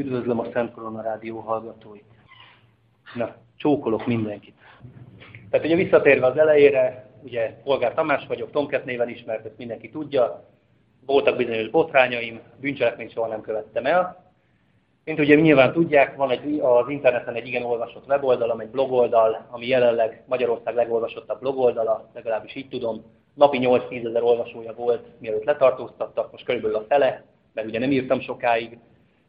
Üdvözlöm a Szent Korona Rádió hallgatóit. Na, csókolok mindenkit. Tehát ugye visszatérve az elejére, ugye Polgár Tamás vagyok, Tomket néven ismert, ezt mindenki tudja. Voltak bizonyos botrányaim, bűncselekményt soha nem követtem el. Mint ugye nyilván tudják, van egy, az interneten egy igen olvasott weboldal, egy blogoldal, ami jelenleg Magyarország legolvasottabb blogoldala, legalábbis így tudom. Napi 8-10 ezer olvasója volt, mielőtt letartóztattak, most körülbelül a fele, mert ugye nem írtam sokáig.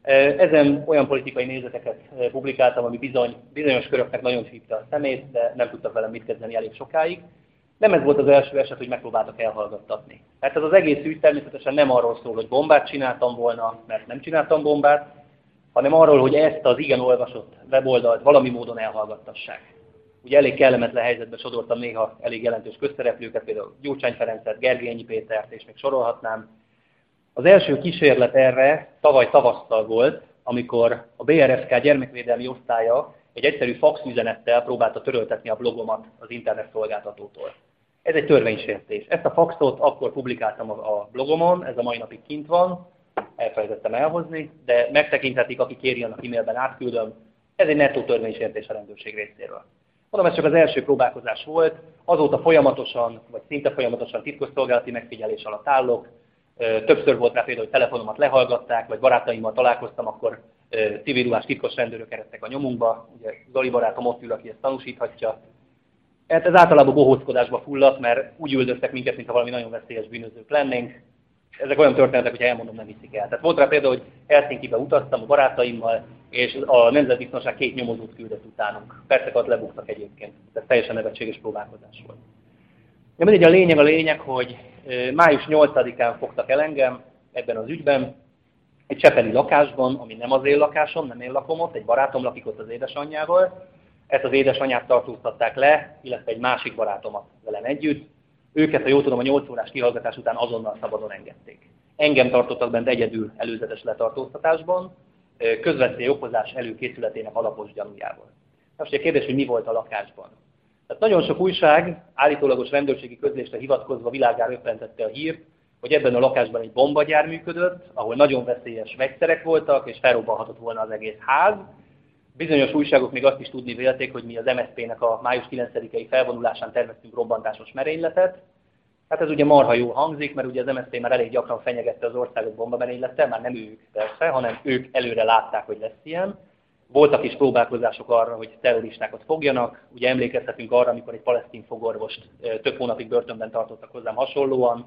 Ezen olyan politikai nézeteket publikáltam, ami bizony, bizonyos köröknek nagyon csípte a szemét, de nem tudtak velem mit kezdeni elég sokáig. Nem ez volt az első eset, hogy megpróbáltak elhallgattatni. Tehát ez az egész ügy természetesen nem arról szól, hogy bombát csináltam volna, mert nem csináltam bombát, hanem arról, hogy ezt az igen olvasott weboldalt valami módon elhallgattassák. Ugye elég kellemetlen helyzetbe sodortam néha elég jelentős közszereplőket, például Gyurcsány Ferencet, Gergényi Pétert, és még sorolhatnám, az első kísérlet erre tavaly tavasztal volt, amikor a BRFK gyermekvédelmi osztálya egy egyszerű fax üzenettel próbálta töröltetni a blogomat az internet szolgáltatótól. Ez egy törvénysértés. Ezt a faxot akkor publikáltam a blogomon, ez a mai napig kint van, elfelejtettem elhozni, de megtekinthetik, aki kéri, annak e-mailben átküldöm. Ez egy nettó törvénysértés a rendőrség részéről. Mondom, ez csak az első próbálkozás volt, azóta folyamatosan, vagy szinte folyamatosan titkosszolgálati megfigyelés alatt állok, Többször volt rá például, hogy telefonomat lehallgatták, vagy barátaimmal találkoztam, akkor civilruhás titkos rendőrök eredtek a nyomunkba. Ugye Zoli barátom ott ül, aki ezt tanúsíthatja. Hát ez általában bohózkodásba fulladt, mert úgy üldöztek minket, mintha valami nagyon veszélyes bűnözők lennénk. Ezek olyan történetek, hogy elmondom, nem hiszik el. Tehát volt rá például, hogy Helsinki-be utaztam a barátaimmal, és a Nemzetbiztonság két nyomozót küldött utánunk. Percek lebuktak egyébként. Ez teljesen nevetséges próbálkozás volt. Ja, mindegy, a lényeg a lényeg, hogy május 8-án fogtak el engem ebben az ügyben, egy csepeli lakásban, ami nem az én lakásom, nem én lakom ott, egy barátom lakik ott az édesanyjával. Ezt az édesanyját tartóztatták le, illetve egy másik barátomat velem együtt. Őket, ha jól tudom, a 8 órás kihallgatás után azonnal szabadon engedték. Engem tartottak bent egyedül előzetes letartóztatásban, közvetlen okozás előkészületének alapos gyanújával. Most a kérdés, hogy mi volt a lakásban. Tehát nagyon sok újság állítólagos rendőrségi közlésre hivatkozva világára öprentette a hírt, hogy ebben a lakásban egy bombagyár működött, ahol nagyon veszélyes vegyszerek voltak, és felrobbanhatott volna az egész ház. Bizonyos újságok még azt is tudni vélték, hogy mi az MSZP-nek a május 9-i felvonulásán terveztünk robbantásos merényletet. Hát ez ugye marha jól hangzik, mert ugye az MSZP már elég gyakran fenyegette az országot bombamerénylettel, már nem ők persze, hanem ők előre látták, hogy lesz ilyen. Voltak is próbálkozások arra, hogy terroristákat fogjanak. Ugye emlékezhetünk arra, amikor egy palesztin fogorvost több hónapig börtönben tartottak hozzám hasonlóan,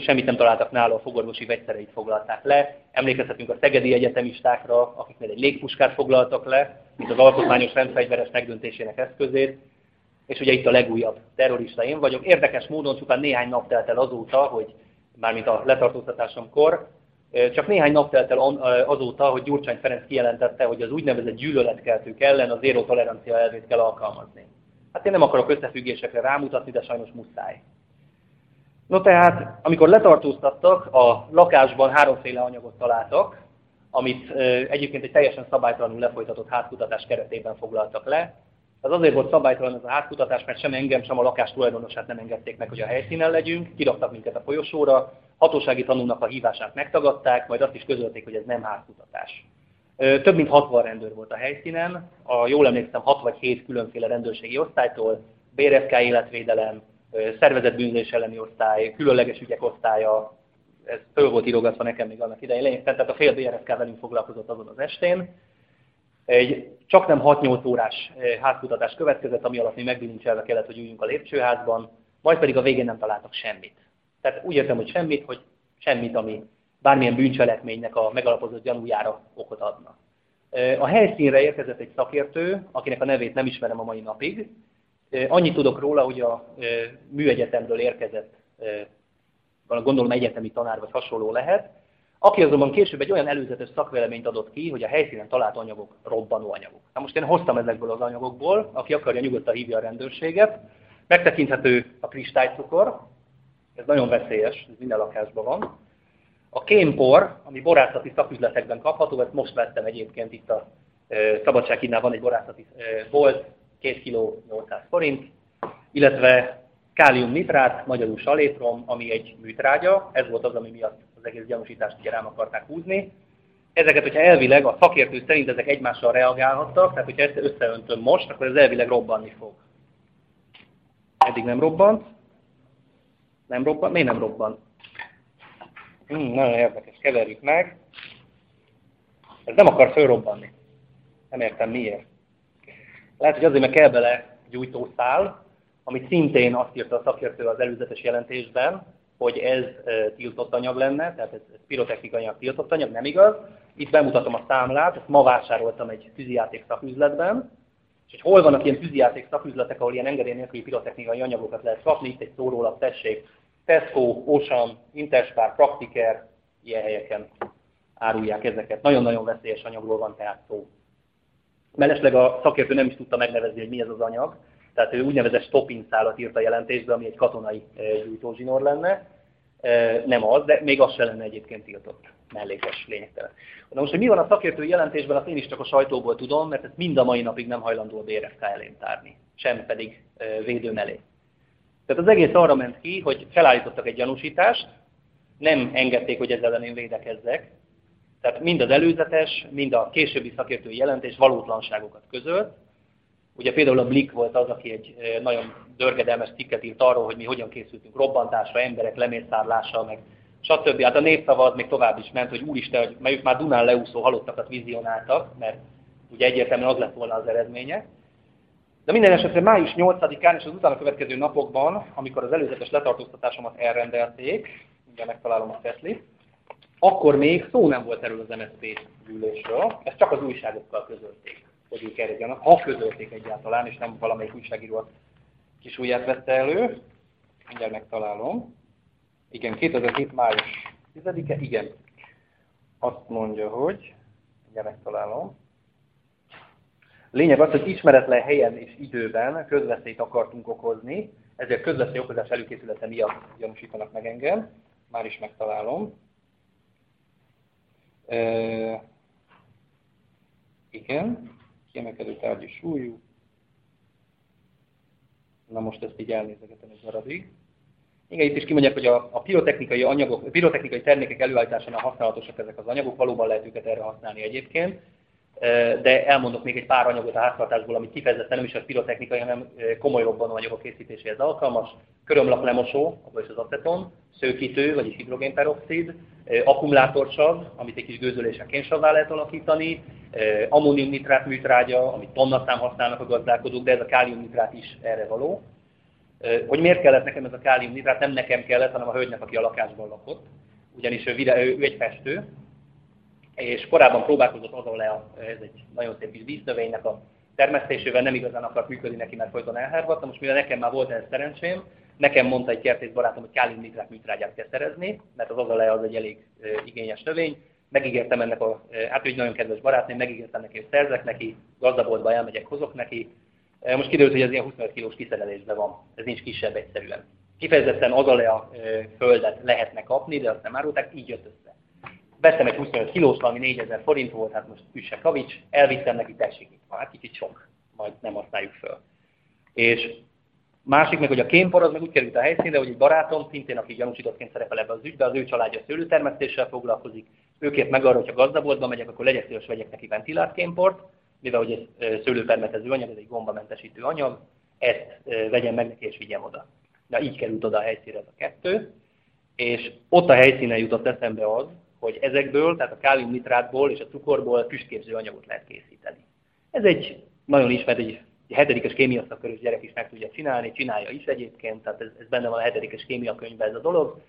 semmit nem találtak nála, a fogorvosi vegyszereit foglalták le. Emlékezhetünk a szegedi egyetemistákra, akiknél egy légpuskát foglaltak le, mint az alkotmányos rendfegyveres megdöntésének eszközét. És ugye itt a legújabb terrorista én vagyok. Érdekes módon csupán néhány nap telt el azóta, hogy mármint a letartóztatásomkor, csak néhány nap telt el azóta, hogy Gyurcsány Ferenc kijelentette, hogy az úgynevezett gyűlöletkeltők ellen a zéró tolerancia elvét kell alkalmazni. Hát én nem akarok összefüggésekre rámutatni, de sajnos muszáj. No tehát, amikor letartóztattak, a lakásban háromféle anyagot találtak, amit egyébként egy teljesen szabálytalanul lefolytatott hátkutatás keretében foglaltak le. Ez azért volt szabálytalan ez a hátkutatás, mert sem engem, sem a lakás tulajdonosát nem engedték meg, hogy a helyszínen legyünk, kiraktak minket a folyosóra, hatósági tanulnak a hívását megtagadták, majd azt is közölték, hogy ez nem házkutatás. Több mint 60 rendőr volt a helyszínen, a, jól emlékszem 6 vagy 7 különféle rendőrségi osztálytól, BRFK életvédelem, szervezetbűnzés elleni osztály, különleges ügyek osztálya, ez föl volt írogatva nekem még annak idején, tehát a fél BRFK velünk foglalkozott azon az estén. Egy csak nem 6-8 órás házkutatás következett, ami alatt mi megbilincselve kellett, hogy üljünk a lépcsőházban, majd pedig a végén nem találtak semmit. Tehát úgy értem, hogy semmit, hogy semmit, ami bármilyen bűncselekménynek a megalapozott gyanújára okot adna. A helyszínre érkezett egy szakértő, akinek a nevét nem ismerem a mai napig. Annyit tudok róla, hogy a műegyetemről érkezett, gondolom egyetemi tanár vagy hasonló lehet, aki azonban később egy olyan előzetes szakvéleményt adott ki, hogy a helyszínen talált anyagok robbanó anyagok. Na most én hoztam ezekből az anyagokból, aki akarja nyugodtan hívja a rendőrséget. Megtekinthető a kristálycukor, ez nagyon veszélyes, ez minden lakásban van. A kémpor, ami borászati szaküzletekben kapható, ezt most vettem egyébként itt a Szabadsághídnál van egy borászati bolt, 2 kg 800 forint, illetve káliumnitrát, magyarul salétrom, ami egy műtrágya, ez volt az, ami miatt az egész gyanúsítást ugye rám akarták húzni. ezeket, hogyha elvileg a szakértő szerint ezek egymással reagálhattak, tehát hogyha ezt összeöntöm most, akkor ez elvileg robbanni fog. Eddig nem robbant. Nem robbant? Miért nem robbant? Hmm, nagyon érdekes, keverjük meg. Ez nem akar fölrobbanni. Nem értem miért. Lehet, hogy azért, mert kell bele gyújtószál, amit szintén azt írta a szakértő az előzetes jelentésben, hogy ez tiltott anyag lenne, tehát ez, ez pirotechnikai anyag tiltott anyag, nem igaz. Itt bemutatom a számlát, ezt ma vásároltam egy tűzijáték szaküzletben, és hogy hol vannak ilyen tűzijáték szaküzletek, ahol ilyen engedély nélküli pirotechnikai anyagokat lehet kapni, itt egy szórólap, tessék, Tesco, Ocean, Interspar, Praktiker, ilyen helyeken árulják ezeket. Nagyon-nagyon veszélyes anyagról van tehát szó. Mellesleg a szakértő nem is tudta megnevezni, hogy mi ez az anyag, tehát ő úgynevezett stopping írt a jelentésbe, ami egy katonai gyújtózsinór lenne. Nem az, de még az se lenne egyébként tiltott. Mellékes, lényegtelen. Na most, hogy mi van a szakértő jelentésben, azt én is csak a sajtóból tudom, mert ezt mind a mai napig nem hajlandó a BRFK elén tárni, sem pedig védőm elé. Tehát az egész arra ment ki, hogy felállítottak egy gyanúsítást, nem engedték, hogy ezzel én védekezzek, tehát mind az előzetes, mind a későbbi szakértői jelentés valótlanságokat közölt. Ugye például a Blick volt az, aki egy nagyon dörgedelmes cikket írt arról, hogy mi hogyan készültünk robbantásra, emberek lemészárlása, meg stb. Hát a népszava az még tovább is ment, hogy úristen, hogy ők már Dunán leúszó halottakat vizionáltak, mert ugye egyértelműen az lett volna az eredménye. De minden esetre május 8-án és az utána következő napokban, amikor az előzetes letartóztatásomat elrendelték, ugye megtalálom a feszlit, akkor még szó nem volt erről az MSZP gyűlésről, ezt csak az újságokkal közölték, hogy ők erre ha közölték egyáltalán, és nem valamelyik újságíró kis ujját vette elő. Mindjárt megtalálom. Igen, 2007. május 10-e, igen. Azt mondja, hogy, mindjárt megtalálom. Lényeg az, hogy ismeretlen helyen és időben közveszélyt akartunk okozni, ezért közveszély okozás előkészülete miatt gyanúsítanak meg engem. Már is megtalálom. E, igen, kiemelkedő tárgyi súlyú. Na most ezt így elnézegetem egy darabig. Igen, itt is kimondják, hogy a, a pirotechnikai anyagok, a pirotechnikai termékek előállításánál használatosak ezek az anyagok, valóban lehet őket erre használni egyébként de elmondok még egy pár anyagot a háztartásból, amit kifejezetten nem is a pirotechnikai, hanem komoly robbanóanyagok készítéséhez alkalmas. Körömlap lemosó, vagyis az aceton, szőkítő, vagyis hidrogénperoxid, akkumulátorsav, amit egy kis gőzölésen kénsavvá lehet alakítani, ammóniumnitrát műtrágya, amit tonnaszám használnak a gazdálkodók, de ez a káliumnitrát is erre való. Hogy miért kellett nekem ez a káliumnitrát? Nem nekem kellett, hanem a hölgynek, aki a lakásban lakott. Ugyanis ő, ő egy festő, és korábban próbálkozott azon ez egy nagyon szép kis víznövénynek a termesztésével, nem igazán akart működni neki, mert folyton elhárvadt. Most mivel nekem már volt ez szerencsém, nekem mondta egy kertész barátom, hogy káliumnitrát műtrágyát kell szerezni, mert az azale az egy elég igényes növény. Megígértem ennek a, hát ő egy nagyon kedves barátném, megígértem neki, hogy szerzek neki, gazdaboltba elmegyek, hozok neki. Most kiderült, hogy ez ilyen 25 kilós kiszerelésben van, ez nincs kisebb egyszerűen. Kifejezetten az a földet lehetne kapni, de azt nem árulták, így jött össze vettem egy 25 kilós, ami 4000 forint volt, hát most üsse kavics, elvittem neki, tessék itt van, hát kicsit sok, majd nem használjuk föl. És másik meg, hogy a kémpor az meg úgy került a helyszínre, hogy egy barátom, szintén aki gyanúsítottként szerepel ebbe az ügybe, az ő családja szőlőtermesztéssel foglalkozik, őkért meg arra, hogyha gazdaboltba megyek, akkor legyek szíves, vegyek neki ventilált kémport, mivel hogy ez szőlőpermetező anyag, ez egy gombamentesítő anyag, ezt vegyem meg neki és vigyem oda. Na így került oda a helyszínre ez a kettő, és ott a helyszínen jutott eszembe az, hogy ezekből, tehát a káliumnitrátból és a cukorból füstképző anyagot lehet készíteni. Ez egy nagyon ismert, egy hetedikes kémia szakkörös gyerek is meg tudja csinálni, csinálja is egyébként, tehát ez, ez benne van a hetedikes kémia könyvben ez a dolog.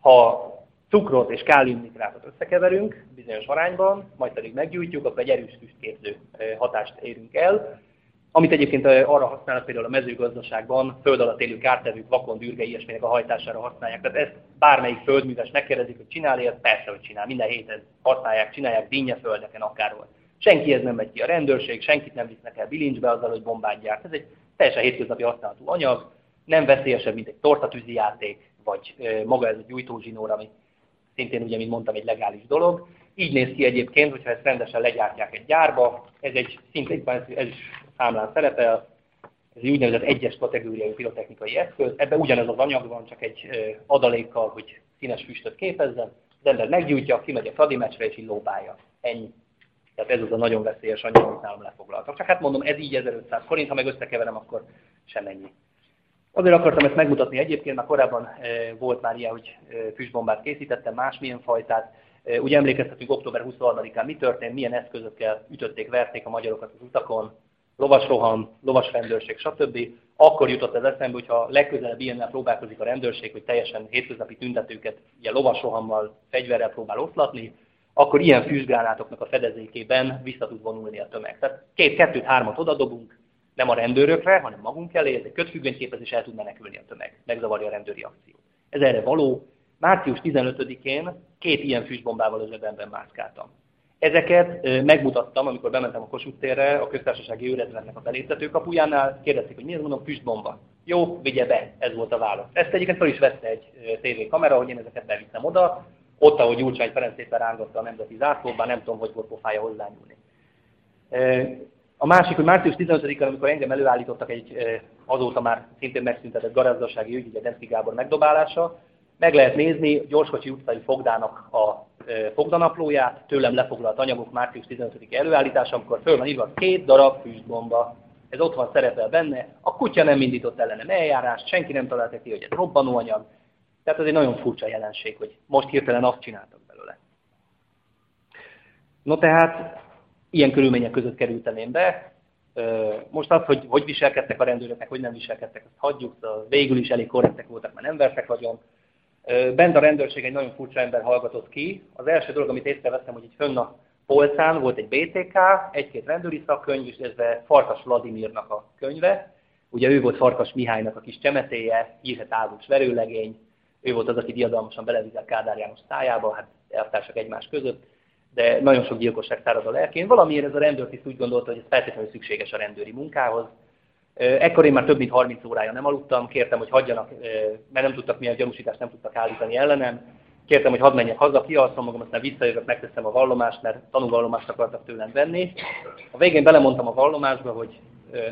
Ha cukrot és káliumnitrátot összekeverünk bizonyos arányban, majd pedig meggyújtjuk, akkor egy erős füstképző hatást érünk el, amit egyébként arra használnak például a mezőgazdaságban, föld alatt élő kártevők, vakon, dürge, ilyesminek a hajtására használják. Tehát ezt bármelyik földműves megkérdezik, hogy csinál ilyet, persze, hogy csinál. Minden héten használják, csinálják földeken akárhol. Senkihez nem megy ki a rendőrség, senkit nem visznek el bilincsbe azzal, hogy bombát Ez egy teljesen hétköznapi használatú anyag, nem veszélyesebb, mint egy tortatűzi játék, vagy maga ez a gyújtózsinór, ami szintén ugye, mint mondtam, egy legális dolog. Így néz ki egyébként, hogyha ezt rendesen legyártják egy gyárba, ez egy szintén, ez is számlán szerepel, ez egy úgynevezett egyes kategóriai pirotechnikai eszköz, ebben ugyanez az anyag van, csak egy adalékkal, hogy színes füstöt képezzen, az ember meggyújtja, kimegy a fradi meccsre és így lóbálja. Ennyi. Tehát ez az a nagyon veszélyes anyag, amit nálam lefoglaltak. Csak hát mondom, ez így 1500 forint, ha meg összekeverem, akkor sem. Azért akartam ezt megmutatni egyébként, mert korábban e, volt már ilyen, hogy e, füstbombát készítettem, másmilyen fajtát. E, ugye emlékeztetünk október 23-án mi történt, milyen eszközökkel ütötték, verték a magyarokat az utakon, lovasroham, lovasrendőrség, stb. Akkor jutott ez eszembe, hogyha legközelebb ilyennel próbálkozik a rendőrség, hogy teljesen hétköznapi tüntetőket ugye lovasrohammal, fegyverrel próbál oszlatni, akkor ilyen füstgránátoknak a fedezékében vissza tud vonulni a tömeg. Tehát két, kettőt, hármat odadobunk, nem a rendőrökre, hanem magunk elé, ez egy kötfüggönyt képez, és el tud menekülni a tömeg. Megzavarja a rendőri akciót. Ez erre való. Március 15-én két ilyen füstbombával az öbenben mászkáltam. Ezeket megmutattam, amikor bementem a Kossuth térre, a köztársasági őrezrednek a beléptető kapujánál, kérdezték, hogy mi ez, mondom, füstbomba. Jó, vigye be, ez volt a válasz. Ezt egyébként fel is vette egy tévékamera, hogy én ezeket bevittem oda, ott, ahogy Gyurcsány Ferenc szépen rángatta a nemzeti zászlóban, nem tudom, hogy volt pofája hozzányúlni. A másik, hogy március 15-án, amikor engem előállítottak egy azóta már szintén megszüntetett gazdasági ügy, ugye Denszki Gábor megdobálása, meg lehet nézni Gyorskocsi utcai fogdának a fogdanaplóját, tőlem lefoglalt anyagok március 15 előállítása, amikor föl van írva két darab füstbomba. Ez ott van szerepel benne, a kutya nem indított ellenem eljárást, senki nem találta ki, hogy ez robbanóanyag. Tehát ez egy nagyon furcsa jelenség, hogy most hirtelen azt csináltak belőle. No tehát, ilyen körülmények között kerültem én be. Most az, hogy hogy viselkedtek a rendőrök, hogy nem viselkedtek, azt hagyjuk, végül is elég korrektek voltak, mert nem vertek vagyon. Bent a rendőrség egy nagyon furcsa ember hallgatott ki. Az első dolog, amit észrevettem, hogy itt fönn a polcán volt egy BTK, egy-két rendőri szakkönyv, és ez Farkas Vladimirnak a könyve. Ugye ő volt Farkas Mihálynak a kis csemetéje, hírhet állós verőlegény, ő volt az, aki diadalmasan belevizelt Kádár János szájába, hát elvtársak egymás között, de nagyon sok gyilkosság szárad a lelkén. Valamiért ez a rendőrtiszt úgy gondolta, hogy ez feltétlenül szükséges a rendőri munkához, Ekkor én már több mint 30 órája nem aludtam, kértem, hogy hagyjanak, mert nem tudtak milyen gyanúsítást nem tudtak állítani ellenem. Kértem, hogy hadd menjek haza, kialszom magam, aztán visszajövök, megteszem a vallomást, mert tanúvallomást akartak tőlem venni. A végén belemondtam a vallomásba, hogy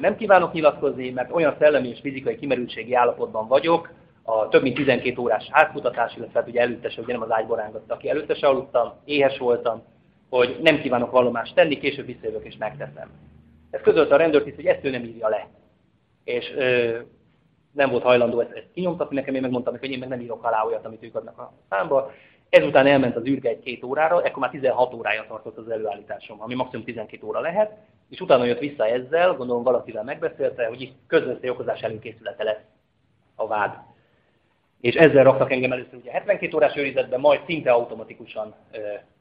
nem kívánok nyilatkozni, mert olyan szellemi és fizikai kimerültségi állapotban vagyok, a több mint 12 órás átkutatás, illetve hát ugye előtte se, ugye nem az ágyba rángatta ki, előtte se aludtam, éhes voltam, hogy nem kívánok vallomást tenni, később visszajövök és megteszem. Ez közölte a rendőrtiszt, hogy ezt ő nem írja le és ö, nem volt hajlandó ezt, ezt kinyomtatni nekem, én megmondtam hogy én meg nem írok alá olyat, amit ők adnak a számba. Ezután elment az űrge egy-két órára, ekkor már 16 órája tartott az előállításom, ami maximum 12 óra lehet, és utána jött vissza ezzel, gondolom valakivel megbeszélte, hogy itt közveszély okozás előkészülete lesz a vád. És ezzel raktak engem először ugye 72 órás őrizetben, majd szinte automatikusan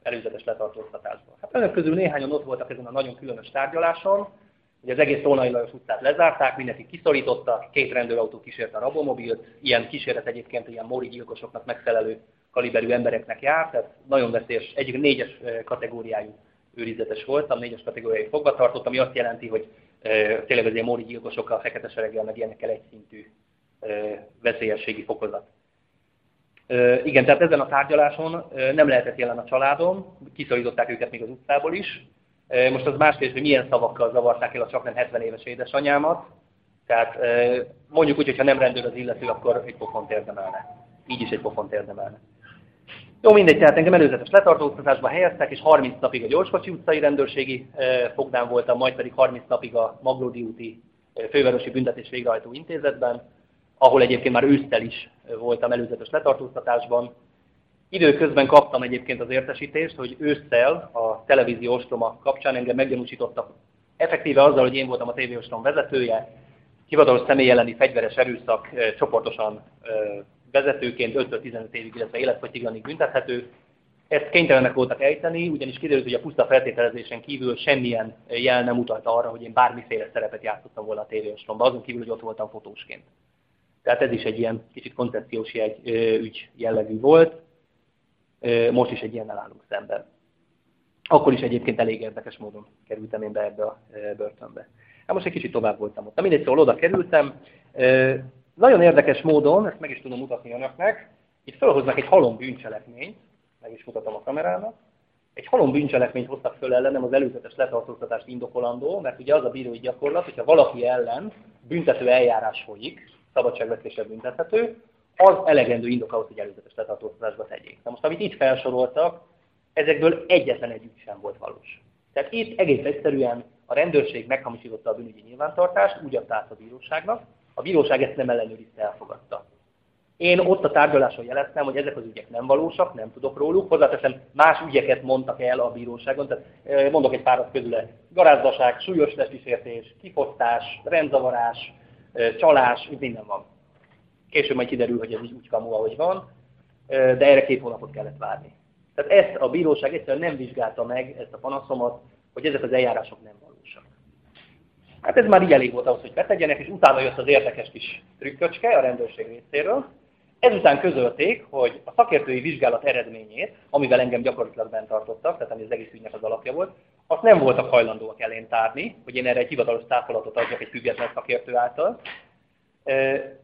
előzetes letartóztatásba. Hát önök közül néhányan ott voltak ezen a nagyon különös tárgyaláson, Ugye az egész Tolnai Lajos utcát lezárták, mindenki kiszorította, két rendőrautó kísérte a rabomobilt, ilyen kísérlet egyébként ilyen móri gyilkosoknak megfelelő kaliberű embereknek jár, tehát nagyon veszélyes, egyik négyes kategóriájú őrizetes voltam, négyes kategóriájú fogva tartott, ami azt jelenti, hogy e, tényleg az ilyen móri gyilkosokkal, fekete sereggel, meg ilyenekkel egyszintű veszélyességi fokozat. Igen, tehát ezen a tárgyaláson nem lehetett jelen a családom, kiszorították őket még az utcából is, most az más kérdés, hogy milyen szavakkal zavarták el a csak nem 70 éves édesanyámat. Tehát mondjuk úgy, hogyha nem rendőr az illető, akkor egy pofont érdemelne. Így is egy pofont érdemelne. Jó, mindegy, tehát engem előzetes letartóztatásba helyeztek, és 30 napig a Gyorskocsi utcai rendőrségi fogdán voltam, majd pedig 30 napig a Maglódi úti fővárosi büntetés végrehajtó intézetben, ahol egyébként már ősztel is voltam előzetes letartóztatásban, Időközben kaptam egyébként az értesítést, hogy ősszel a televízió ostroma kapcsán engem meggyanúsítottak effektíve azzal, hogy én voltam a tévéostrom vezetője, hivatalos személy elleni fegyveres erőszak csoportosan vezetőként 5-15 évig, illetve életfogytiglanig büntethető. Ezt kénytelenek voltak ejteni, ugyanis kiderült, hogy a puszta feltételezésen kívül semmilyen jel nem utalta arra, hogy én bármiféle szerepet játszottam volna a tévéostromban, azon kívül, hogy ott voltam fotósként. Tehát ez is egy ilyen kicsit koncepciós jegy, ügy jellegű volt most is egy ilyennel állunk szemben. Akkor is egyébként elég érdekes módon kerültem én be ebbe a börtönbe. Hát most egy kicsit tovább voltam ott. Na mindegy, szóval oda kerültem. Nagyon érdekes módon, ezt meg is tudom mutatni önöknek, itt felhoznak egy halom bűncselekményt, meg is mutatom a kamerának, egy halom bűncselekményt hoztak föl ellenem az előzetes letartóztatást indokolandó, mert ugye az a bírói gyakorlat, hogyha valaki ellen büntető eljárás folyik, szabadságvesztéssel büntethető, az elegendő indok ahhoz, hogy előzetes letartóztatásba tegyék. Na most, amit itt felsoroltak, ezekből egyetlen egyik sem volt valós. Tehát itt egész egyszerűen a rendőrség meghamisította a bűnügyi nyilvántartást, úgy adta át a bíróságnak, a bíróság ezt nem ellenőrizte, elfogadta. Én ott a tárgyaláson jeleztem, hogy ezek az ügyek nem valósak, nem tudok róluk. Hozzáteszem, más ügyeket mondtak el a bíróságon, tehát mondok egy párat közül. Garázdaság, súlyos testisértés, kifosztás, rendzavarás, csalás, minden van. Később majd kiderül, hogy ez így úgy kamu, ahogy van, de erre két hónapot kellett várni. Tehát ezt a bíróság egyszerűen nem vizsgálta meg, ezt a panaszomat, hogy ezek az eljárások nem valósak. Hát ez már így elég volt ahhoz, hogy betegyenek, és utána jött az érdekes kis trükköcske a rendőrség részéről. Ezután közölték, hogy a szakértői vizsgálat eredményét, amivel engem gyakorlatilag bent tartottak, tehát ami az egész ügynek az alapja volt, azt nem voltak hajlandóak elén tárni, hogy én erre egy hivatalos táfolatot adjak egy független szakértő által,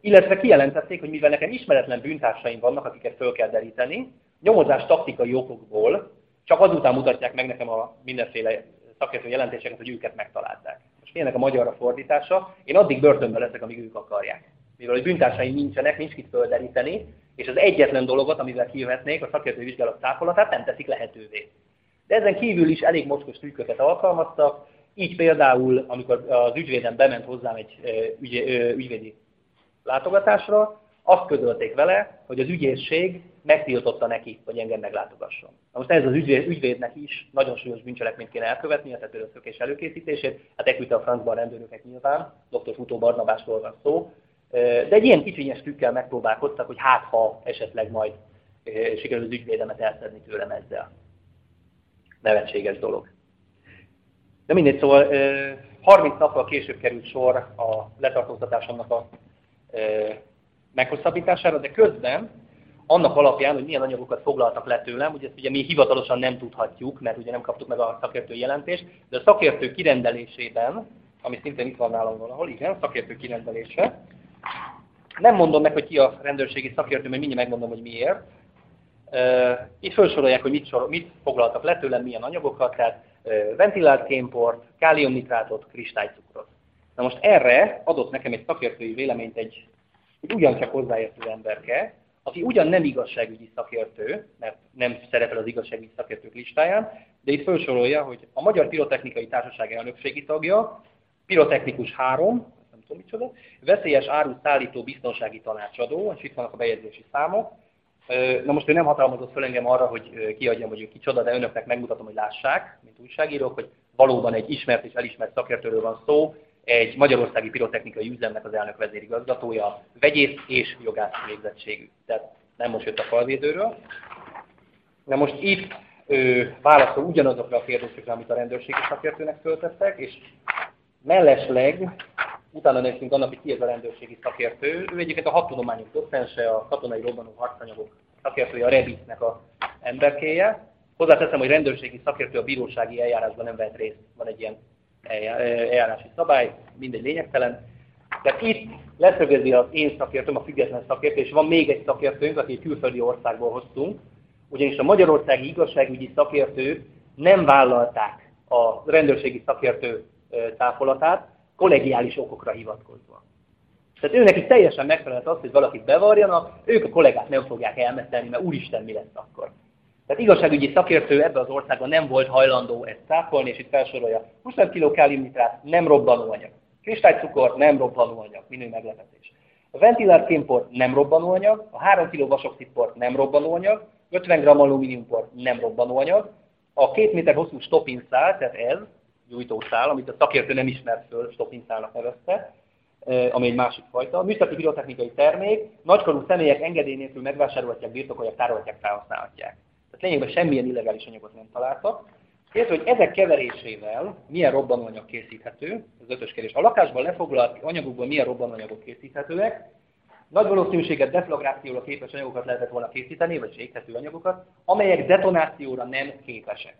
illetve kijelentették, hogy mivel nekem ismeretlen bűntársaim vannak, akiket föl kell deríteni, nyomozás taktikai okokból csak azután mutatják meg nekem a mindenféle szakértő jelentéseket, hogy őket megtalálták. Most ennek a magyarra fordítása, én addig börtönben leszek, amíg ők akarják. Mivel a bűntársaim nincsenek, nincs kit földeríteni, és az egyetlen dologot, amivel kijöhetnék, a szakértő vizsgálat táfolatát nem teszik lehetővé. De ezen kívül is elég mocskos trükköket alkalmaztak, így például, amikor az ügyvédem bement hozzám egy ügy, ügyvédi látogatásra, azt közölték vele, hogy az ügyészség megtiltotta neki, hogy engem meglátogasson. Na most ez az ügyvéd, ügyvédnek is nagyon súlyos bűncselekményt kéne elkövetni, a szökés előkészítését, hát elküldte a francban a rendőröket nyilván, dr. Futó Barnabásról van szó, de egy ilyen kicsinyes trükkel megpróbálkoztak, hogy hát ha esetleg majd sikerül az ügyvédemet elszedni tőlem ezzel. Nevetséges dolog. De mindegy, szóval 30 nappal később került sor a letartóztatásomnak a meghosszabbítására, de közben annak alapján, hogy milyen anyagokat foglaltak le tőlem, ugye ezt ugye mi hivatalosan nem tudhatjuk, mert ugye nem kaptuk meg a szakértő jelentést, de a szakértő kirendelésében, ami szintén itt van nálam valahol, igen, szakértő kirendelése, nem mondom meg, hogy ki a rendőrségi szakértő, mert mindjárt megmondom, hogy miért. Itt felsorolják, hogy mit, sor, mit foglaltak le tőlem, milyen anyagokat, tehát ventilált kémport, káliumnitrátot, kristálycukrot. Na most erre adott nekem egy szakértői véleményt egy, egy ugyancsak hozzáértő emberke, aki ugyan nem igazságügyi szakértő, mert nem szerepel az igazságügyi szakértők listáján, de itt felsorolja, hogy a Magyar Pirotechnikai Társaság elnökségi tagja, pirotechnikus 3, nem tudom micsoda, veszélyes áru szállító biztonsági tanácsadó, és itt vannak a bejegyzési számok. Na most ő nem hatalmazott föl engem arra, hogy kiadjam, hogy ő kicsoda, de önöknek megmutatom, hogy lássák, mint újságírók, hogy valóban egy ismert és elismert szakértőről van szó, egy magyarországi pirotechnikai üzemnek az elnök vezérigazgatója, vegyész és jogász végzettségű. Tehát nem most jött a falvédőről. Na most itt ő válaszol ugyanazokra a kérdésekre, amit a rendőrségi szakértőnek föltettek, és mellesleg utána néztünk annak, hogy ki ez a rendőrségi szakértő. Ő egyébként a hat docense, a katonai robbanó harcanyagok szakértője, a Rebisnek a emberkéje. Hozzáteszem, hogy rendőrségi szakértő a bírósági eljárásban nem vett részt. Van egy ilyen eljárási szabály, mindegy lényegtelen. Tehát itt leszögezi az én szakértőm, a független szakértő, és van még egy szakértőnk, aki külföldi országból hoztunk, ugyanis a magyarországi igazságügyi szakértő nem vállalták a rendőrségi szakértő táfolatát, kollegiális okokra hivatkozva. Tehát őnek is teljesen megfelelt az, hogy valakit bevarjanak, ők a kollégát nem fogják elmetelni, mert úristen, mi lesz akkor. Tehát igazságügyi szakértő ebben az országban nem volt hajlandó ezt száfolni, és itt felsorolja 25 kg káliumnitrát nem robbanóanyag. Kristálycukor nem robbanóanyag, minő meglepetés. A ventilált kémpor nem robbanóanyag, a 3 kg vasoxidpor nem robbanóanyag, 50 g alumíniumpor nem robbanóanyag, a 2 méter hosszú stopinszál, tehát ez, gyújtószál, amit a szakértő nem ismert föl, stopinszálnak nevezte, ami egy másik fajta. Műszaki pirotechnikai termék, nagykorú személyek engedély nélkül megvásárolhatják, birtokolják, tárolhatják, felhasználhatják. Tehát lényegben semmilyen illegális anyagot nem találtak. Kérdez, hogy ezek keverésével milyen robbanóanyag készíthető, az ötös kérdés. A lakásban lefoglalt anyagokból milyen robbanóanyagok készíthetőek, nagy valószínűséget deflagrációra képes anyagokat lehetett volna készíteni, vagy séghető anyagokat, amelyek detonációra nem képesek.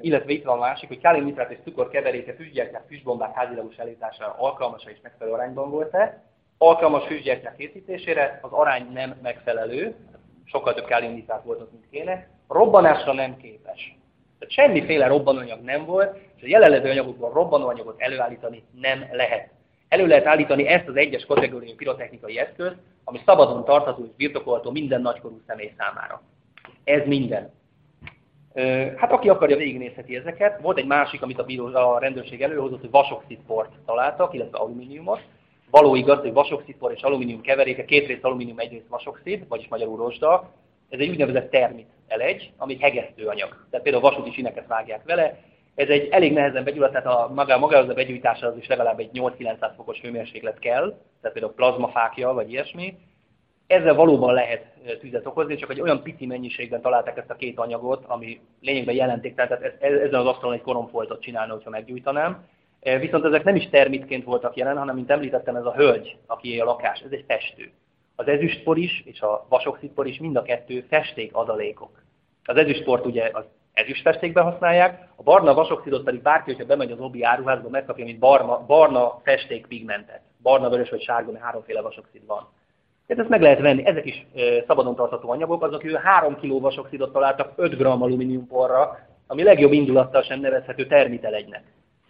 Illetve itt van a másik, hogy káliumnitrát és cukor keveréke füstgyertyák, füstbombák házilagos elítására alkalmas és megfelelő arányban volt-e. Alkalmas füstgyertyák készítésére az arány nem megfelelő, sokkal több káliumnitrát volt ott, mint kéne, robbanásra nem képes. Tehát semmiféle robbanóanyag nem volt, és a jelenlevő anyagokból robbanóanyagot előállítani nem lehet. Elő lehet állítani ezt az egyes kategóriai pirotechnikai eszközt, ami szabadon tartható és birtokolható minden nagykorú személy számára. Ez minden. Hát aki akarja, végignézheti ezeket. Volt egy másik, amit a, bíró, a rendőrség előhozott, hogy vasoxidport találtak, illetve alumíniumot. Való igaz, hogy vasoxidpor és alumínium keveréke, két rész alumínium, egy rész vasoxid, vagyis magyarul rozsda. Ez egy úgynevezett termit elegy, ami egy hegesztő anyag. Tehát például vasúti sineket vágják vele. Ez egy elég nehezen begyújt, tehát a maga, maga az a begyújtása az is legalább egy 8-900 fokos hőmérséklet kell, tehát például plazmafákja vagy ilyesmi ezzel valóban lehet tüzet okozni, csak egy olyan pici mennyiségben találták ezt a két anyagot, ami lényegben jelentéktelen, tehát ezen az asztalon egy koromfoltot csinálna, hogyha meggyújtanám. Viszont ezek nem is termitként voltak jelen, hanem, mint említettem, ez a hölgy, aki a lakás, ez egy festő. Az ezüstpor is és a vasoxidpor is mind a kettő festék adalékok. Az ezüstport ugye az ezüstfestékben használják, a barna vasoxidot pedig bárki, hogyha bemegy az obi áruházba, megkapja, mint barna, barna festékpigmentet. Barna, vörös vagy sárga, mert háromféle vasoxid van. Tehát ezt meg lehet venni. Ezek is szabadon tartható anyagok, azok ő 3 kg vasoxidot találtak 5 g alumíniumporra, ami legjobb indulattal sem nevezhető termitelegynek.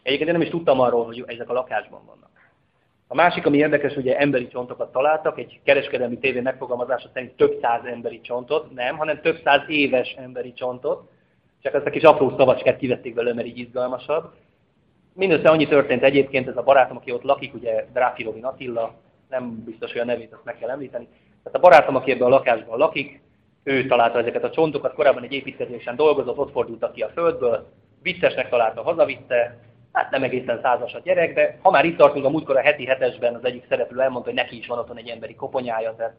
Egyébként én nem is tudtam arról, hogy ezek a lakásban vannak. A másik, ami érdekes, ugye emberi csontokat találtak, egy kereskedelmi tévé megfogalmazása szerint több száz emberi csontot, nem, hanem több száz éves emberi csontot, csak ezt a kis apró szavacskát kivették belőle, mert így izgalmasabb. Mindössze annyi történt egyébként, ez a barátom, aki ott lakik, ugye Dráfilovin Attila, nem biztos, hogy a nevét azt meg kell említeni. Tehát a barátom, aki ebben a lakásban lakik, ő találta ezeket a csontokat, korábban egy építkezésen dolgozott, ott fordultak ki a földből, viccesnek találta, hazavitte, hát nem egészen százas a gyerek, de ha már itt tartunk, a múltkor a heti hetesben az egyik szereplő elmondta, hogy neki is van otthon egy emberi koponyája, tehát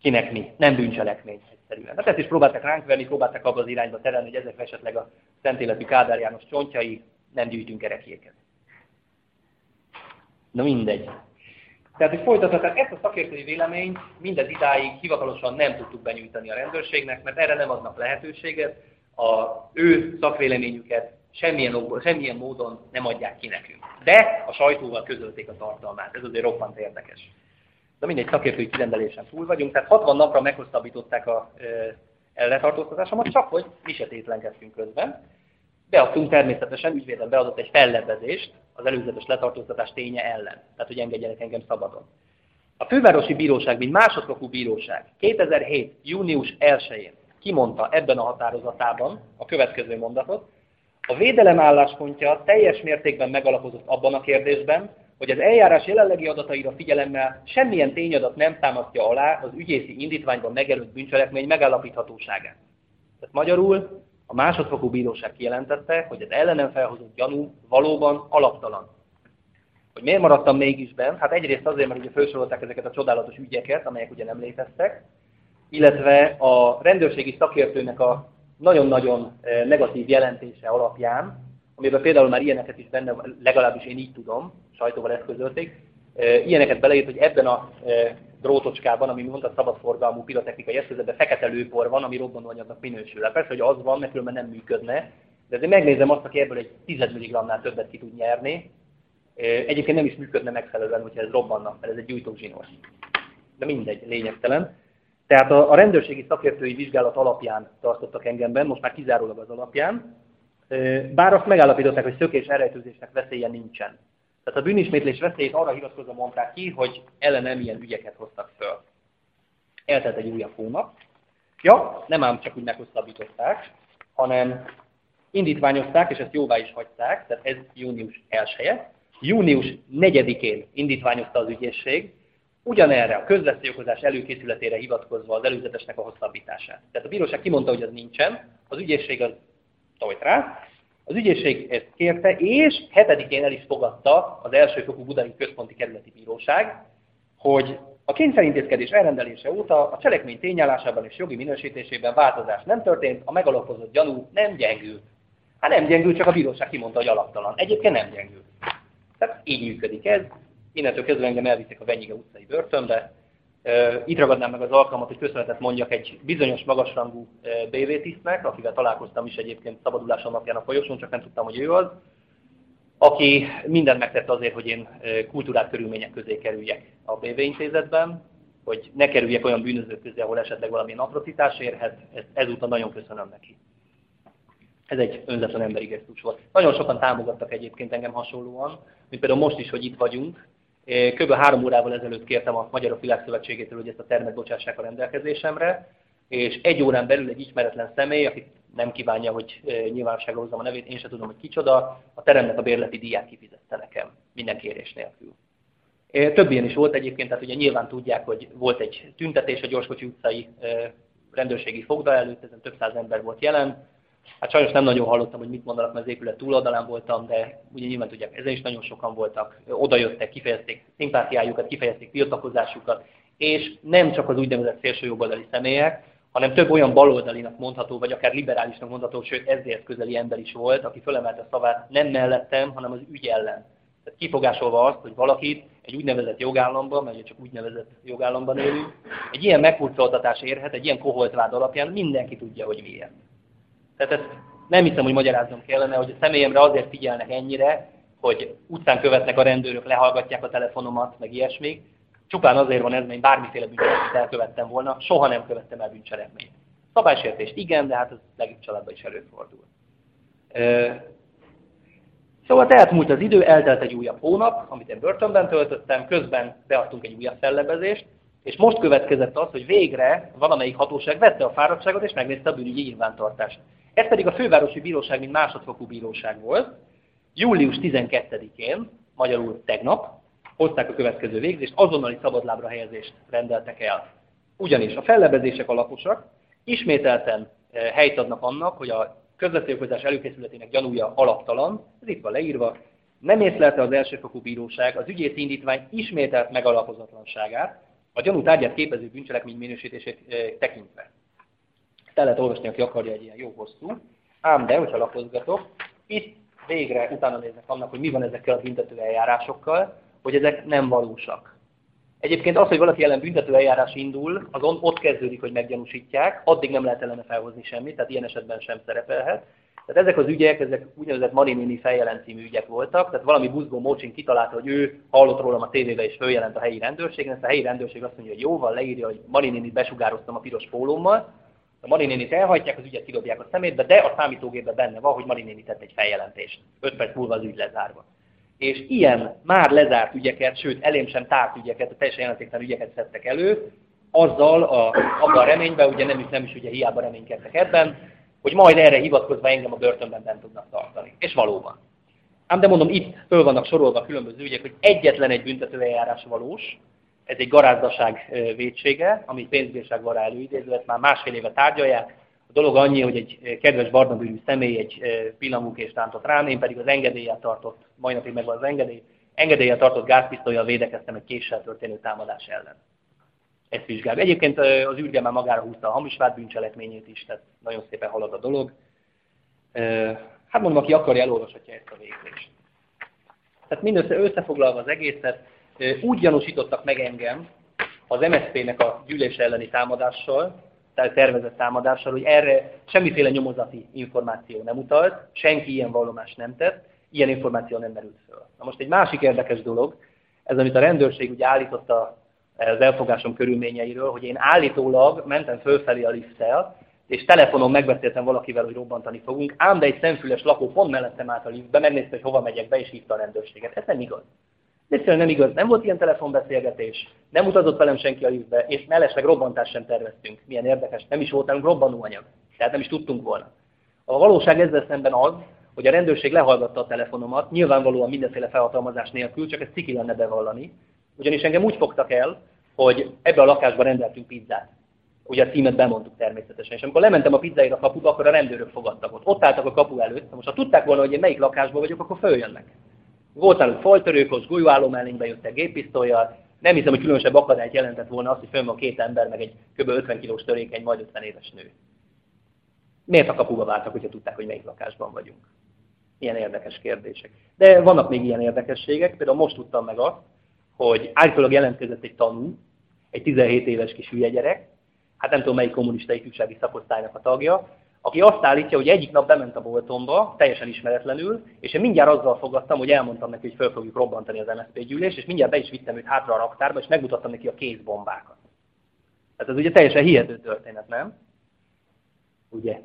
kinek mi, nem bűncselekmény egyszerűen. Hát ezt is próbáltak ránk venni, próbáltak abba az irányba terelni, hogy ezek esetleg a szent életű Kádár János csontjai, nem gyűjtünk erekéket. Na mindegy. Tehát, hogy folytatva, tehát ezt a szakértői véleményt mindez idáig hivatalosan nem tudtuk benyújtani a rendőrségnek, mert erre nem adnak lehetőséget, a ő szakvéleményüket semmilyen, semmilyen módon nem adják ki nekünk. De a sajtóval közölték a tartalmát, ez azért roppant érdekes. De mindegy szakértői kirendelésen túl vagyunk, tehát 60 napra meghosszabbították a letartóztatásomat, csak hogy mi se tétlenkedtünk közben. Beadtunk természetesen, ügyvédem beadott egy fellebbezést az előzetes letartóztatás ténye ellen. Tehát, hogy engedjenek engem szabadon. A fővárosi bíróság, mint másodfokú bíróság 2007. június 1-én kimondta ebben a határozatában a következő mondatot, a védelem álláspontja teljes mértékben megalapozott abban a kérdésben, hogy az eljárás jelenlegi adataira figyelemmel semmilyen tényadat nem támasztja alá az ügyészi indítványban megelőtt bűncselekmény megállapíthatóságát. Tehát magyarul a másodfokú bíróság kijelentette, hogy az ellenem felhozott gyanú valóban alaptalan. Hogy miért maradtam mégis benn? Hát egyrészt azért, mert ugye felsorolták ezeket a csodálatos ügyeket, amelyek ugye nem léteztek, illetve a rendőrségi szakértőnek a nagyon-nagyon eh, negatív jelentése alapján, amiben például már ilyeneket is benne, legalábbis én így tudom, sajtóval eszközölték, eh, ilyeneket beleírt, hogy ebben a eh, drótocskában, ami mondta szabadforgalmú pirotechnikai eszközben fekete lőpor van, ami robbanóanyagnak minősül. Hát persze, hogy az van, mert különben nem működne, de azért megnézem azt, aki ebből egy 10 mg-nál többet ki tud nyerni. Egyébként nem is működne megfelelően, hogyha ez robbanna, mert ez egy gyújtózsinós. De mindegy, lényegtelen. Tehát a, a rendőrségi szakértői vizsgálat alapján tartottak engemben, most már kizárólag az alapján, bár azt megállapították, hogy szökés elrejtőzésnek veszélye nincsen. Tehát a bűnismétlés veszélyét arra hivatkozva mondták ki, hogy ellenem ilyen ügyeket hoztak föl. Eltelt egy újabb hónap. Ja, nem ám csak úgy meghosszabbították, hanem indítványozták, és ezt jóvá is hagyták, tehát ez június 1 -e. Június 4-én indítványozta az ügyészség, ugyanerre a közveszélyokozás előkészületére hivatkozva az előzetesnek a hosszabbítását. Tehát a bíróság kimondta, hogy az nincsen, az ügyészség az tojt rá, az ügyészség ezt kérte, és hetedikén el is fogadta az elsőfokú Budai Központi Kerületi Bíróság, hogy a kényszerintézkedés elrendelése óta a cselekmény tényállásában és jogi minősítésében változás nem történt, a megalapozott gyanú nem gyengült. Hát nem gyengült, csak a bíróság kimondta, hogy alaptalan. Egyébként nem gyengült. Tehát így működik ez. Innentől kezdve engem elvittek a Venyige utcai börtönbe, itt ragadnám meg az alkalmat, hogy köszönetet mondjak egy bizonyos magasrangú BV tisztnek, akivel találkoztam is egyébként szabadulásom napján a folyosón, csak nem tudtam, hogy ő az, aki mindent megtett azért, hogy én kultúrát körülmények közé kerüljek a BV intézetben, hogy ne kerüljek olyan bűnözők közé, ahol esetleg valamilyen atrocitás érhet, ezt ezúttal nagyon köszönöm neki. Ez egy önzetlen emberi gesztus volt. Nagyon sokan támogattak egyébként engem hasonlóan, mint például most is, hogy itt vagyunk, Kb. három órával ezelőtt kértem a Magyarok Világszövetségétől, hogy ezt a termet bocsássák a rendelkezésemre, és egy órán belül egy ismeretlen személy, akit nem kívánja, hogy nyilvánosságra hozzam a nevét, én sem tudom, hogy kicsoda, a teremnek a bérleti díját kifizette nekem, minden kérés nélkül. Több ilyen is volt egyébként, tehát ugye nyilván tudják, hogy volt egy tüntetés a Gyorskocsi utcai rendőrségi fogda előtt, ezen több száz ember volt jelen. Hát sajnos nem nagyon hallottam, hogy mit mondanak, mert az épület túloldalán voltam, de ugye nyilván tudják, ezen is nagyon sokan voltak, oda jöttek, kifejezték szimpátiájukat, kifejezték tiltakozásukat, és nem csak az úgynevezett szélsőjobboldali személyek, hanem több olyan baloldalinak mondható, vagy akár liberálisnak mondható, sőt ezért közeli ember is volt, aki fölemelte a szavát nem mellettem, hanem az ügy ellen. Tehát kifogásolva azt, hogy valakit egy úgynevezett jogállamban, mert csak úgynevezett jogállamban élünk, egy ilyen megkurcoltatás érhet, egy ilyen koholtvád alapján mindenki tudja, hogy miért. Tehát ezt nem hiszem, hogy magyaráznom kellene, hogy a személyemre azért figyelnek ennyire, hogy utcán követnek a rendőrök, lehallgatják a telefonomat, meg ilyesmi. Csupán azért van ez, mert én bármiféle bűncselekményt elkövettem volna, soha nem követtem el bűncselekményt. Szabálysértést igen, de hát ez legjobb családban is előfordul. Szóval elmúlt az idő, eltelt egy újabb hónap, amit én börtönben töltöttem, közben beadtunk egy újabb fellebezést, és most következett az, hogy végre valamelyik hatóság vette a fáradtságot és megnézte a bűnügyi nyilvántartást. Ez pedig a fővárosi bíróság, mint másodfokú bíróság volt. Július 12-én, magyarul tegnap, hozták a következő végzést, azonnali szabadlábra helyezést rendeltek el. Ugyanis a fellebezések alaposak, ismételten eh, helyt adnak annak, hogy a közvetőkozás előkészületének gyanúja alaptalan, ez itt van leírva, nem észlelte az elsőfokú bíróság az ügyész indítvány ismételt megalapozatlanságát, a gyanú tárgyát képező bűncselekmény minősítését e, tekintve. El lehet olvasni, aki akarja egy ilyen jó hosszú. Ám de, hogyha lapozgatok, itt végre utána néznek annak, hogy mi van ezekkel a büntető eljárásokkal, hogy ezek nem valósak. Egyébként az, hogy valaki ellen büntető eljárás indul, azon ott kezdődik, hogy meggyanúsítják, addig nem lehet ellene felhozni semmit, tehát ilyen esetben sem szerepelhet. Tehát ezek az ügyek, ezek úgynevezett Marinini feljelent című ügyek voltak, tehát valami buzgó Mócsin kitalálta, hogy ő hallott rólam a tévébe és följelent a helyi rendőrségen, ezt a helyi rendőrség azt mondja, hogy jóval leírja, hogy Marinini besugároztam a piros pólómmal, a Marinénit elhagyják, az ügyet kidobják a szemétbe, de a számítógépben benne van, hogy Marinéni tett egy feljelentést. 5 perc múlva az ügy lezárva. És ilyen már lezárt ügyeket, sőt elém sem tárt ügyeket, a teljesen jelentéktelen ügyeket szedtek elő, azzal a, abban a reményben, ugye nem is, nem is ugye hiába reménykedtek ebben, hogy majd erre hivatkozva engem a börtönben bent tudnak tartani. És valóban. Ám de mondom, itt föl vannak sorolva különböző ügyek, hogy egyetlen egy büntetőeljárás valós, ez egy garázdaság védsége, amit pénzbírság van előidéző, ezt már másfél éve tárgyalják. A dolog annyi, hogy egy kedves barnabűrű személy egy pillanókést tántott rám, én pedig az engedéllyel tartott, mai napig megvan az engedély, engedéllyel tartott gázpisztolyjal védekeztem egy késsel történő támadás ellen. Ezt vizsgáljuk. Egyébként az űrge már magára húzta a hamisvált bűncselekményét is, tehát nagyon szépen halad a dolog. Hát mondom, aki akarja, elolvashatja ezt a végzést. Tehát mindössze összefoglalva az egészet, úgy gyanúsítottak meg engem az MSZP-nek a gyűlés elleni támadással, tehát tervezett támadással, hogy erre semmiféle nyomozati információ nem utalt, senki ilyen vallomást nem tett, ilyen információ nem merült föl. Na most egy másik érdekes dolog, ez amit a rendőrség ugye állította az elfogásom körülményeiről, hogy én állítólag mentem fölfelé a lifttel, és telefonon megbeszéltem valakivel, hogy robbantani fogunk, ám de egy szemfüles lakó pont mellettem állt a liftbe, megnézte, hogy hova megyek be, és hívta a rendőrséget. Ez nem igaz. Egyszerűen nem igaz, nem volt ilyen telefonbeszélgetés, nem utazott velem senki a liftbe, és mellesleg robbantást sem terveztünk. Milyen érdekes, nem is volt nálunk robbanóanyag, tehát nem is tudtunk volna. A valóság ezzel szemben az, hogy a rendőrség lehallgatta a telefonomat, nyilvánvalóan mindenféle felhatalmazás nélkül, csak ezt ciki lenne bevallani, ugyanis engem úgy fogtak el, hogy ebbe a lakásba rendeltünk pizzát. Ugye a címet bemondtuk természetesen. És amikor lementem a pizzáért a kapuba, akkor a rendőrök fogadtak ott. Ott álltak a kapu előtt. Most ha tudták volna, hogy én melyik lakásban vagyok, akkor följönnek. Volt náluk faltörőkhoz, golyóálló mellénybe jöttek géppisztolyjal, nem hiszem, hogy különösebb akadályt jelentett volna az, hogy fönn van két ember, meg egy kb. 50 kilós törékeny, majd 50 éves nő. Miért a kapuba vártak, hogyha tudták, hogy melyik lakásban vagyunk? Ilyen érdekes kérdések. De vannak még ilyen érdekességek, például most tudtam meg azt, hogy állítólag jelentkezett egy tanú, egy 17 éves kis hülye gyerek, hát nem tudom melyik kommunista ifjúsági szakosztálynak a tagja, aki azt állítja, hogy egyik nap bement a boltomba, teljesen ismeretlenül, és én mindjárt azzal fogadtam, hogy elmondtam neki, hogy föl fogjuk robbantani az MSZP gyűlés, és mindjárt be is vittem őt hátra a raktárba, és megmutattam neki a kézbombákat. Tehát ez ugye teljesen hihető történet, nem? Ugye?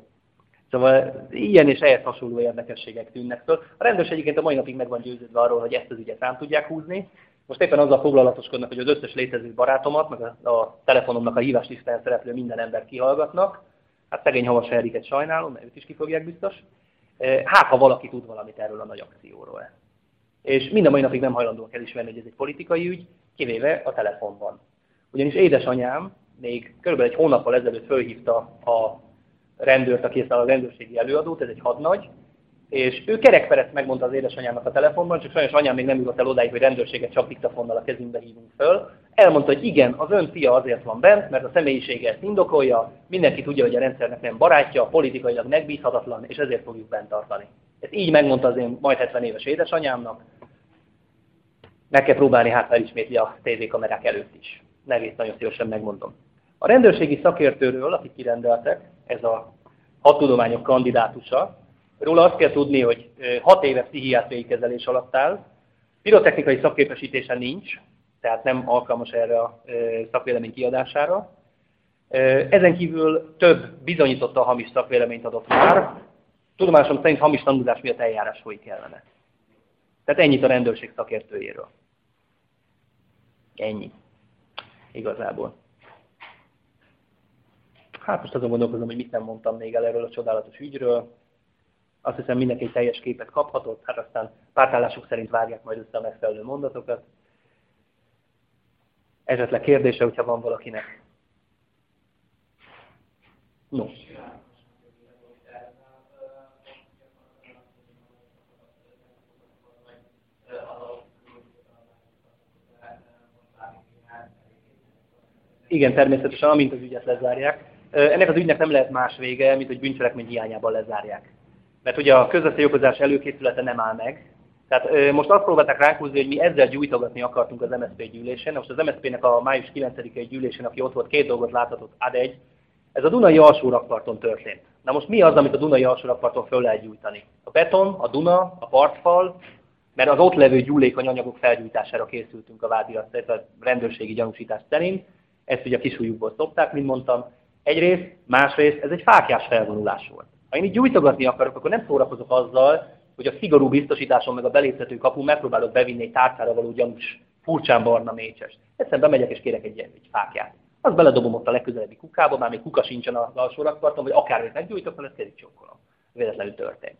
Szóval ilyen és ehhez hasonló érdekességek tűnnek föl. A rendőrs egyébként a mai napig meg van győződve arról, hogy ezt az ügyet rám tudják húzni. Most éppen azzal foglalatoskodnak, hogy az összes létező barátomat, meg a, a telefonomnak a hívás szereplő minden ember kihallgatnak, Hát szegény Havas Eriket sajnálom, mert őt is kifogják biztos. Hát, ha valaki tud valamit erről a nagy akcióról. És minden mai napig nem hajlandóak elismerni, hogy ez egy politikai ügy, kivéve a telefonban. Ugyanis édesanyám még kb. egy hónappal ezelőtt fölhívta a rendőrt, aki ezt a rendőrségi előadót, ez egy hadnagy, és ő kerekperec megmondta az édesanyámnak a telefonban, csak sajnos anyám még nem jutott el odáig, hogy rendőrséget csak diktafonnal a kezünkbe hívunk föl. Elmondta, hogy igen, az ön fia azért van bent, mert a személyisége ezt indokolja, mindenki tudja, hogy a rendszernek nem barátja, politikailag megbízhatatlan, és ezért fogjuk bent tartani. Ezt így megmondta az én majd 70 éves édesanyámnak. Meg kell próbálni, hát elismétli a tévékamerák előtt is. Nevét nagyon szívesen megmondom. A rendőrségi szakértőről, akit kirendeltek, ez a hadtudományok kandidátusa, Róla azt kell tudni, hogy 6 éve pszichiátriai kezelés alatt áll, pirotechnikai szakképesítése nincs, tehát nem alkalmas erre a szakvélemény kiadására. Ezen kívül több bizonyította hamis szakvéleményt adott már. Tudomásom szerint hamis tanulás miatt eljárás folyik ellene. Tehát ennyit a rendőrség szakértőjéről. Ennyi. Igazából. Hát most azon gondolkozom, hogy mit nem mondtam még el erről a csodálatos ügyről. Azt hiszem mindenki egy teljes képet kaphatott, hát aztán pártállásuk szerint várják majd össze a megfelelő mondatokat. Esetleg kérdése, hogyha van valakinek. No. Igen, természetesen, amint az ügyet lezárják. Ennek az ügynek nem lehet más vége, mint hogy bűncselekmény hiányában lezárják. Mert ugye a közvetlen jogozás előkészülete nem áll meg. Tehát most azt próbálták rákúzni, hogy mi ezzel gyújtogatni akartunk az MSZP gyűlésén. Most az MSZP-nek a május 9-i gyűlésén, aki ott volt, két dolgot láthatott. Ad egy, ez a Dunai alsó rakparton történt. Na most mi az, amit a Dunai alsó rakparton föl lehet gyújtani? A beton, a Duna, a partfal, mert az ott levő gyúlékony anyagok felgyújtására készültünk a vádirat, a rendőrségi gyanúsítás szerint. Ezt ugye a kisújukból szopták, mint mondtam. Egyrészt, másrészt ez egy fákjás felvonulás volt. Ha én így gyújtogatni akarok, akkor nem szórakozok azzal, hogy a szigorú biztosításon meg a beléptető kapu megpróbálok bevinni egy tárcára való gyanús, furcsán barna mécsest. Egyszerűen bemegyek és kérek egy, egy fákját. Azt beledobom ott a legközelebbi kukába, már még kuka sincsen az alsó rakparton, vagy akármit meggyújtok, mert ezt kezdik csókolom. Véletlenül történt.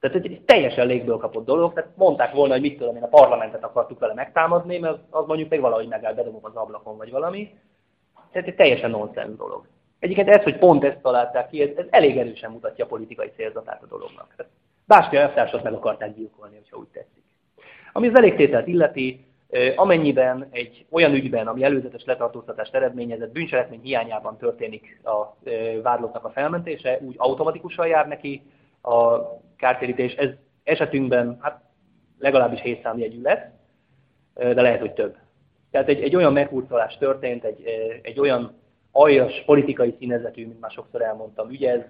Tehát egy, egy teljesen légből kapott dolog, tehát mondták volna, hogy mit tudom én, a parlamentet akartuk vele megtámadni, mert az mondjuk még valahogy megáll, bedobom az ablakon, vagy valami. Tehát egy teljesen nonsens dolog. Egyiket ez, hogy pont ezt találták ki, ez, ez elég erősen mutatja a politikai célzatát a dolognak. Bástya elvtársat meg akarták gyilkolni, hogyha úgy tetszik. Ami az elégtételt illeti, amennyiben egy olyan ügyben, ami előzetes letartóztatást eredményezett, bűncselekmény hiányában történik a vádlottnak a felmentése, úgy automatikusan jár neki a kártérítés. Ez esetünkben hát legalábbis 7 számjegyű lesz, de lehet, hogy több. Tehát egy, egy olyan meghurcolás történt, egy, egy olyan aljas politikai színezetű, mint már sokszor elmondtam, ügy ez,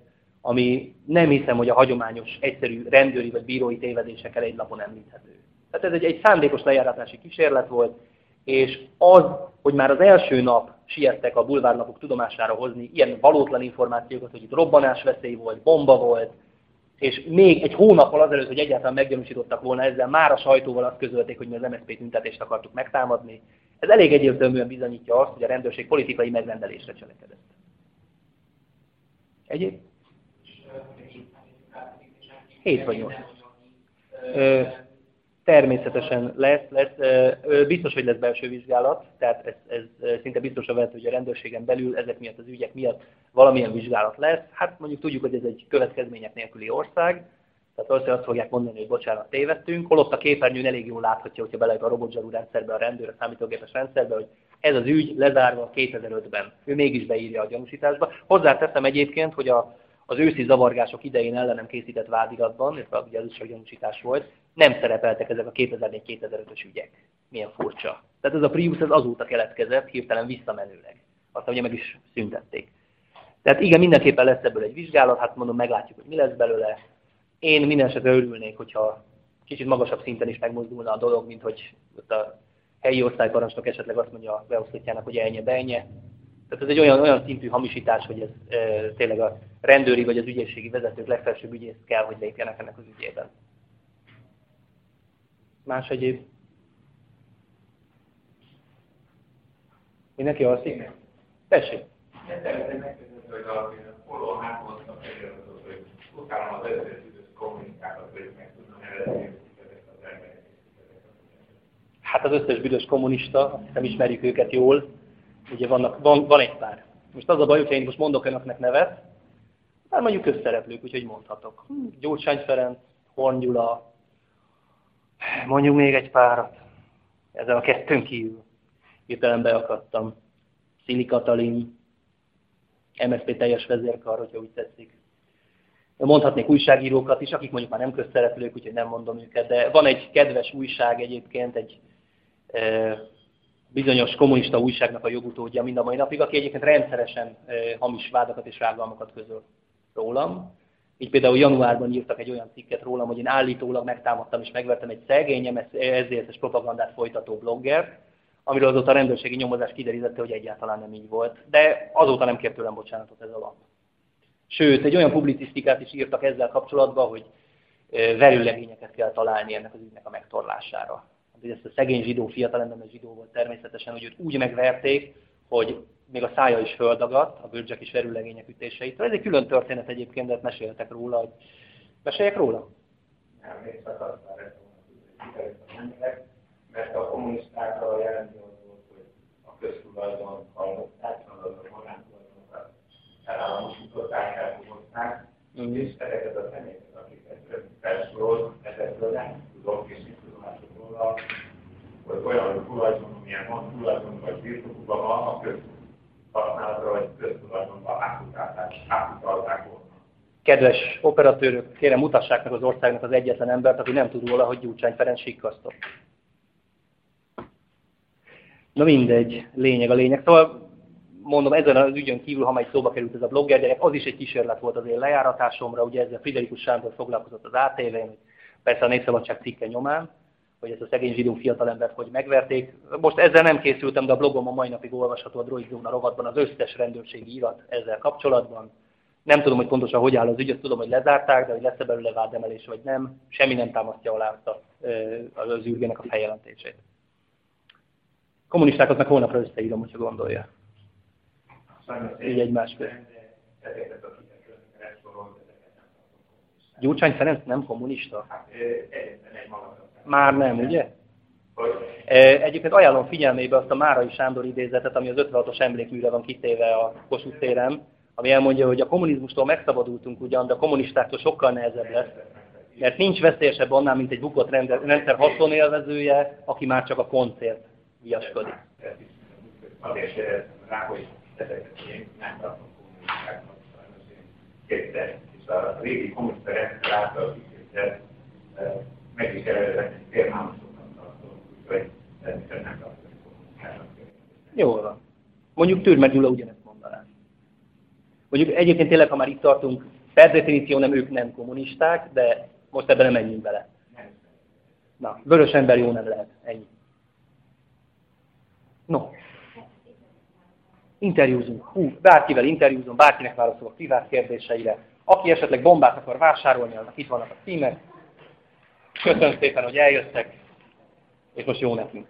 ami nem hiszem, hogy a hagyományos, egyszerű rendőri vagy bírói tévedésekkel egy lapon említhető. Tehát ez egy, egy szándékos lejáratási kísérlet volt, és az, hogy már az első nap siettek a bulvárnapok tudomására hozni ilyen valótlan információkat, hogy itt robbanás veszély volt, bomba volt, és még egy hónappal azelőtt, hogy egyáltalán meggyanúsítottak volna ezzel, már a sajtóval azt közölték, hogy mi az MSZP tüntetést akartuk megtámadni. Ez elég egyértelműen bizonyítja azt, hogy a rendőrség politikai megrendelésre cselekedett. Egyéb? 7 vagy 8. Természetesen lesz, lesz, biztos, hogy lesz belső vizsgálat, tehát ez, ez szinte a hogy a rendőrségen belül ezek miatt az ügyek miatt valamilyen vizsgálat lesz. Hát mondjuk tudjuk, hogy ez egy következmények nélküli ország, tehát valószínűleg azt fogják mondani, hogy bocsánat, tévedtünk, holott a képernyőn elég jól láthatja, hogyha belejön a robotzsarú rendszerbe, a rendőr, a számítógépes rendszerbe, hogy ez az ügy lezárva 2005-ben. Ő mégis beírja a gyanúsításba. Hozzáteszem egyébként, hogy a, az őszi zavargások idején ellenem készített vádiratban, illetve ugye az is a gyanúsítás volt, nem szerepeltek ezek a 2004-2005-ös ügyek. Milyen furcsa. Tehát ez a Prius ez azóta keletkezett, hirtelen visszamenőleg. Aztán ugye meg is szüntették. Tehát igen, mindenképpen lesz ebből egy vizsgálat, hát mondom, meglátjuk, hogy mi lesz belőle. Én minden esetre örülnék, hogyha kicsit magasabb szinten is megmozdulna a dolog, mint hogy ott a helyi osztályparancsnok esetleg azt mondja a beosztottjának, hogy elnye, beenye. Tehát ez egy olyan, olyan szintű hamisítás, hogy ez e, tényleg a rendőri vagy az ügyészségi vezetők legfelsőbb ügyész kell, hogy lépjenek ennek az ügyében. Más egyéb? Mindenki alszik? Tessék! hogy a Polonát mondta feliratot, hogy utána az összes idős Hát az összes büdös kommunista, azt hiszem ismerjük őket jól, ugye vannak, van, van egy pár. Most az a baj, hogyha én most mondok önöknek nevet, már mondjuk közszereplők, úgyhogy mondhatok. Gyurcsány Ferenc, Horn Gyula, mondjuk még egy párat. Ezen a kettőn kívül hirtelen beakadtam. Szili Katalin, MSZP teljes vezérkar, hogyha úgy tetszik. Mondhatnék újságírókat is, akik mondjuk már nem közszereplők, úgyhogy nem mondom őket, de van egy kedves újság egyébként, egy e, bizonyos kommunista újságnak a jogutódja mind a mai napig, aki egyébként rendszeresen e, hamis vádakat és rágalmakat közöl rólam. Így például januárban írtak egy olyan cikket rólam, hogy én állítólag megtámadtam és megvertem egy szegény, ezért és propagandát folytató blogger, amiről azóta a rendőrségi nyomozás kiderítette, hogy egyáltalán nem így volt. De azóta nem kért tőlem bocsánatot ez a lap. Sőt, egy olyan publicisztikát is írtak ezzel kapcsolatban, hogy verőlegényeket kell találni ennek az ügynek a megtorlására. Hát, ezt a szegény zsidó, fiatalember zsidó volt természetesen, hogy őt úgy megverték, hogy még a szája is földagadt, a bőrcsek is verőlegények ütéseitől. Ez egy külön történet egyébként, de meséltek róla. Hogy... Meséljek róla? Nem, még mert a kommunistákra jelenti az volt, hogy a köztulajdon hallották, elállamosították, elfogották, mm. és ezeket a személyeket, akiket felsorolt, ezekről nem tudok, és nem tudomások róla, hogy olyan tulajdon, amilyen van tulajdon, vagy birtokukban van, a közhasználatra, vagy köztulajdonban átutalták volna. Kedves operatőrök, kérem mutassák meg az országnak az egyetlen embert, aki nem tud róla, hogy Gyurcsány Ferenc sikkasztott. Na mindegy, lényeg a lényeg. Szóval mondom, ezen az ügyön kívül, ha majd szóba került ez a blogger gyerek, az is egy kísérlet volt az én lejáratásomra, ugye ezzel Friderikus Sándor foglalkozott az ATV-n, persze a Népszabadság cikke nyomán, hogy ezt a szegény zsidó fiatalembert hogy megverték. Most ezzel nem készültem, de a blogom a mai napig olvasható a Droid Zóna rovatban az összes rendőrségi irat ezzel kapcsolatban. Nem tudom, hogy pontosan hogy áll az ügy, azt tudom, hogy lezárták, de hogy lesz-e belőle vádemelés vagy nem, semmi nem támasztja alá azt az űrgének a feljelentését. Kommunistákat meg holnapra összeírom, hogyha gondolja. Így egymás között. Gyurcsány Ferenc nem kommunista? Már nem, ugye? Egyébként ajánlom figyelmébe azt a Márai Sándor idézetet, ami az 56-os emlékműre van kitéve a Kossuth téren, ami elmondja, hogy a kommunizmustól megszabadultunk ugyan, de a kommunistáktól sokkal nehezebb lesz, mert nincs veszélyesebb annál, mint egy bukott rendszer haszonélvezője, aki már csak a koncert viaskodik. Azért kérdeztem rá, hogy ezeket én nem tartom kommunikációnak, sajnos én kétszer, és a régi kommunista rendszer által kiképzett meg is eredetnek félmámosoknak tartom, úgyhogy természetesen nem tartom kommunikációnak. Jól van. Mondjuk Türmer Gyula ugyanezt mondaná. Mondjuk egyébként tényleg, ha már itt tartunk, per definíció nem ők nem kommunisták, de most ebben nem menjünk bele. Na, vörös ember jó nem lehet. Ennyi. No. Interjúzunk. Hú, bárkivel interjúzom, bárkinek válaszolok privát kérdéseire. Aki esetleg bombát akar vásárolni, annak itt vannak a címek. Köszönöm szépen, hogy eljöttek, és most jó nekünk.